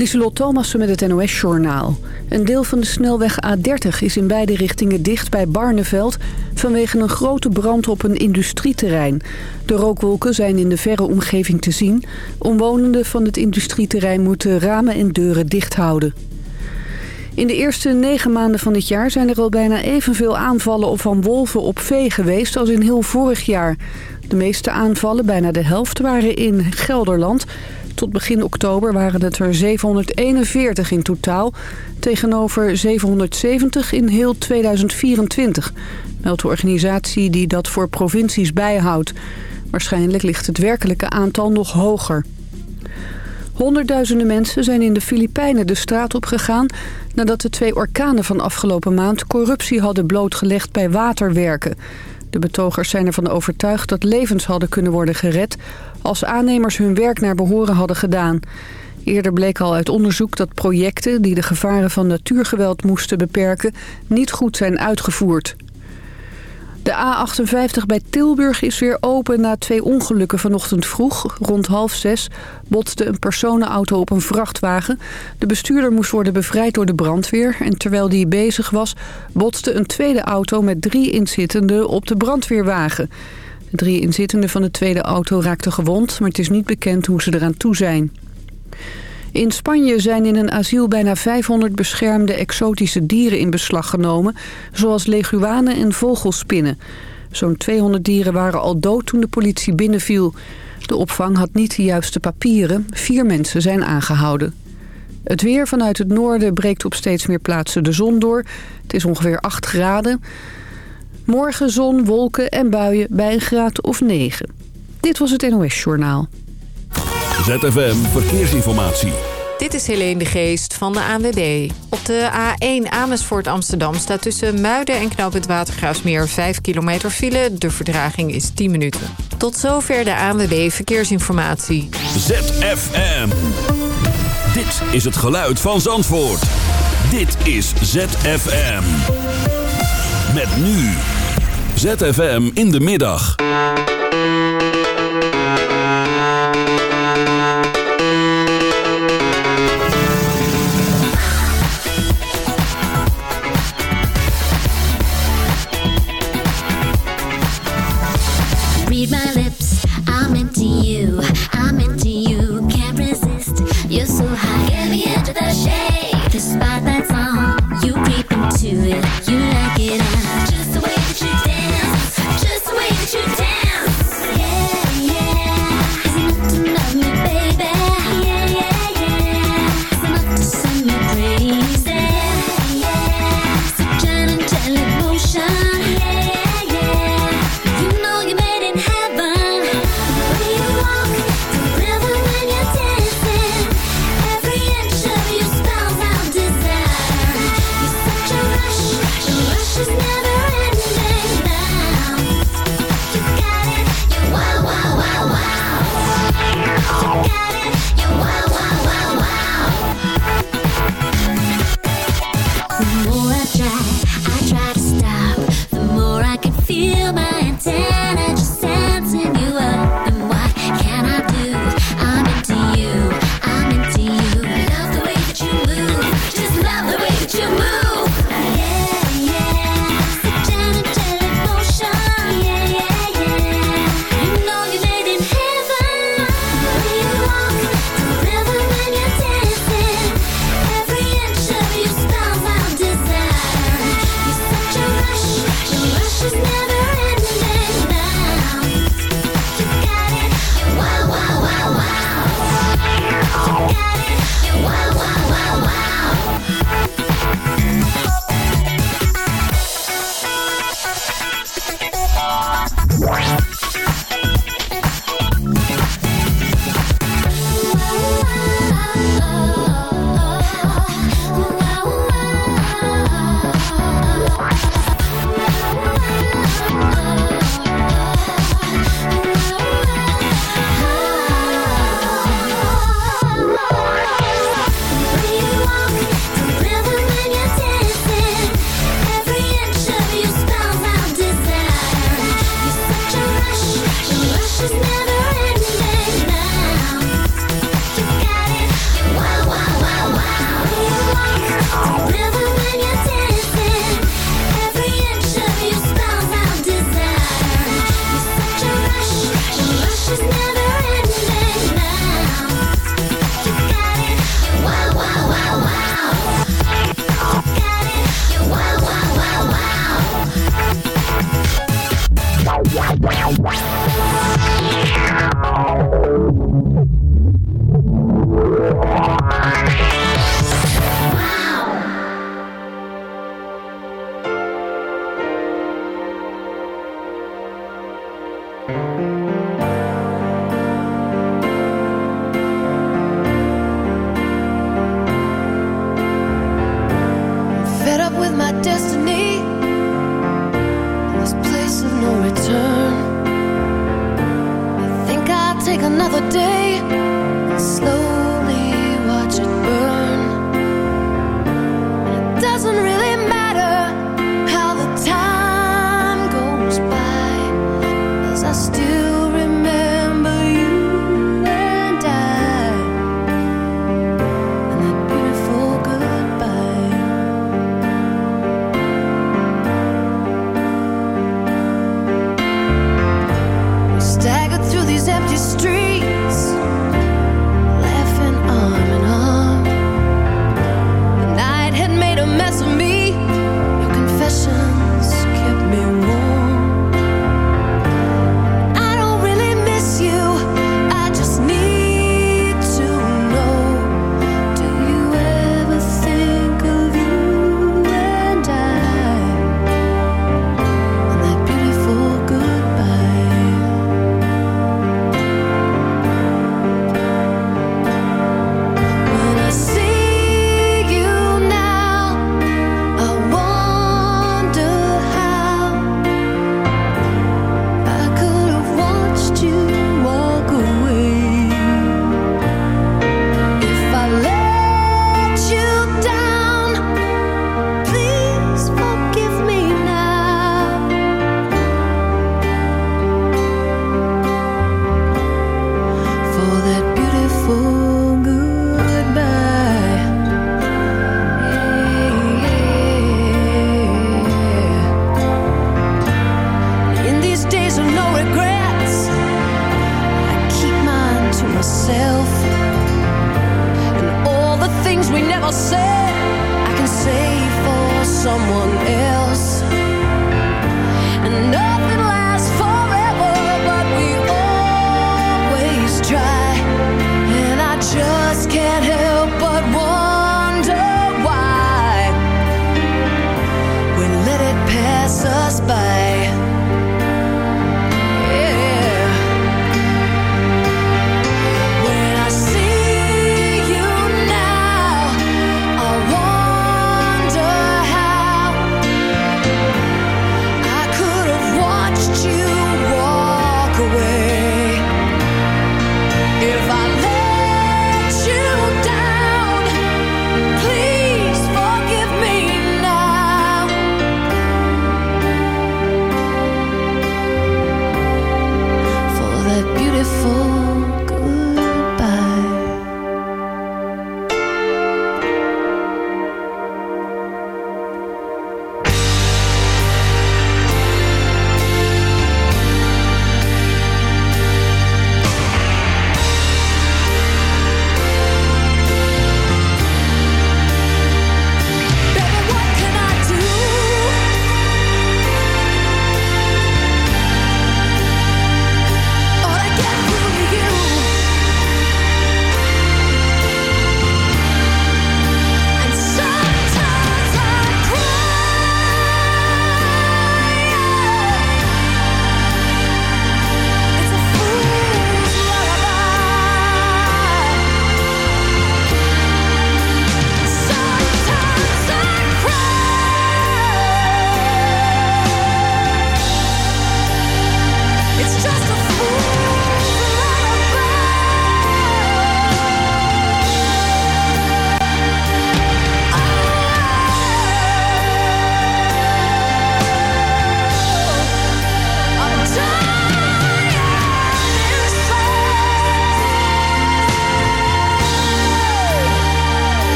Lieselot Thomassen met het NOS-journaal. Een deel van de snelweg A30 is in beide richtingen dicht bij Barneveld... vanwege een grote brand op een industrieterrein. De rookwolken zijn in de verre omgeving te zien. Omwonenden van het industrieterrein moeten ramen en deuren dicht houden. In de eerste negen maanden van dit jaar zijn er al bijna evenveel aanvallen van wolven op vee geweest als in heel vorig jaar. De meeste aanvallen, bijna de helft, waren in Gelderland... Tot begin oktober waren het er 741 in totaal, tegenover 770 in heel 2024. Meldt de organisatie die dat voor provincies bijhoudt. Waarschijnlijk ligt het werkelijke aantal nog hoger. Honderdduizenden mensen zijn in de Filipijnen de straat op gegaan... nadat de twee orkanen van afgelopen maand corruptie hadden blootgelegd bij waterwerken. De betogers zijn ervan overtuigd dat levens hadden kunnen worden gered... als aannemers hun werk naar behoren hadden gedaan. Eerder bleek al uit onderzoek dat projecten die de gevaren van natuurgeweld moesten beperken... niet goed zijn uitgevoerd. De A58 bij Tilburg is weer open na twee ongelukken vanochtend vroeg. Rond half zes botste een personenauto op een vrachtwagen. De bestuurder moest worden bevrijd door de brandweer. En terwijl die bezig was, botste een tweede auto met drie inzittenden op de brandweerwagen. De drie inzittenden van de tweede auto raakten gewond, maar het is niet bekend hoe ze eraan toe zijn. In Spanje zijn in een asiel bijna 500 beschermde exotische dieren in beslag genomen... zoals leguanen en vogelspinnen. Zo'n 200 dieren waren al dood toen de politie binnenviel. De opvang had niet de juiste papieren. Vier mensen zijn aangehouden. Het weer vanuit het noorden breekt op steeds meer plaatsen de zon door. Het is ongeveer 8 graden. Morgen zon, wolken en buien bij een graad of 9. Dit was het NOS Journaal. ZFM Verkeersinformatie. Dit is Helene de Geest van de ANWB. Op de A1 Amersfoort Amsterdam staat tussen Muiden en Knoop het Watergraafsmeer 5 kilometer file. De verdraging is 10 minuten. Tot zover de ANWB Verkeersinformatie. ZFM. Dit is het geluid van Zandvoort. Dit is ZFM. Met nu. ZFM in de middag.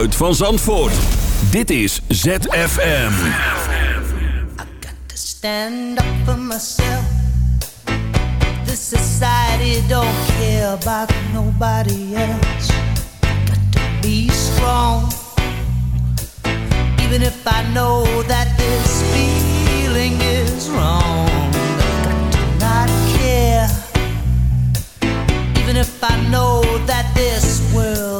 Geluid van Zandvoort. Dit is ZFM. I got to stand up for myself. This society don't care about nobody else. Got to be strong. Even if I know that this feeling is wrong. Not care. Even if I know that this world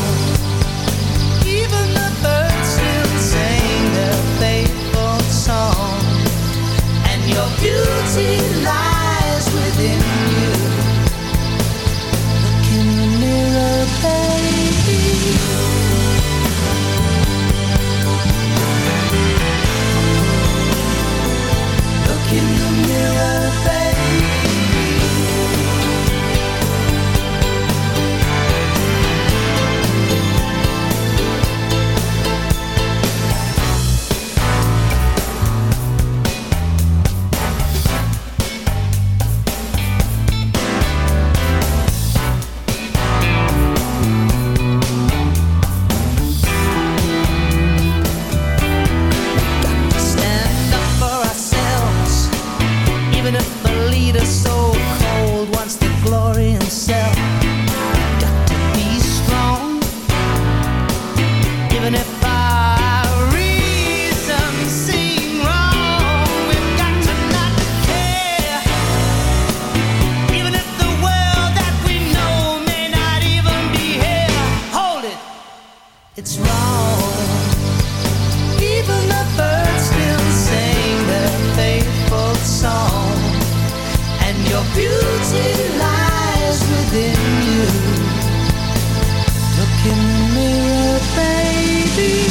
Baby.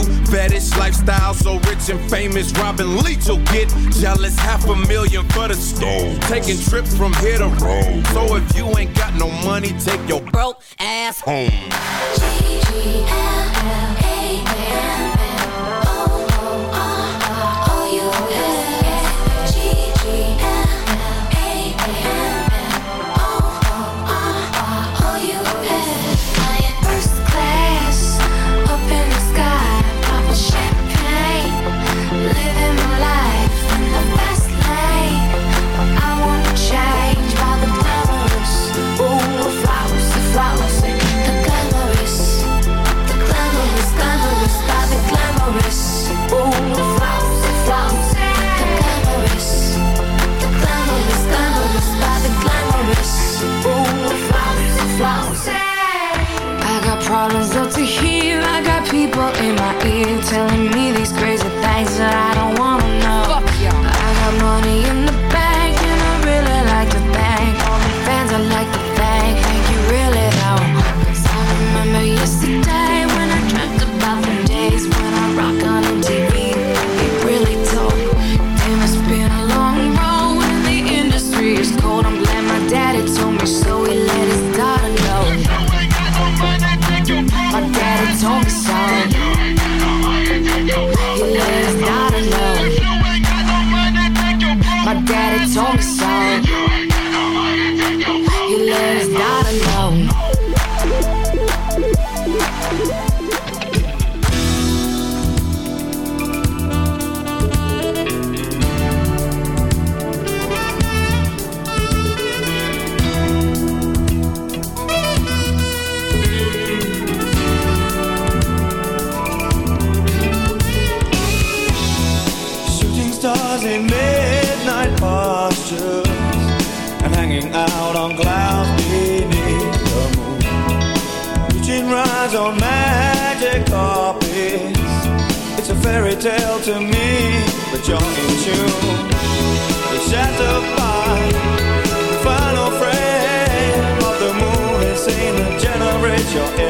you. Fetish lifestyle, so rich and famous. Robin Leach will get jealous. Half a million for the stove. Taking trips from here to Rome. So if you ain't got no money, take your broke ass home. G-G-L-L-A. problems up to here. I got people in my ear telling me these crazy things that I don't wanna know. Fuck yeah. I got money on clouds beneath the moon Reaching rides on magic carpets. It's a fairy tale to me, but you're in tune. The shattered by the final frame of the moon is in the generation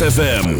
ZFM.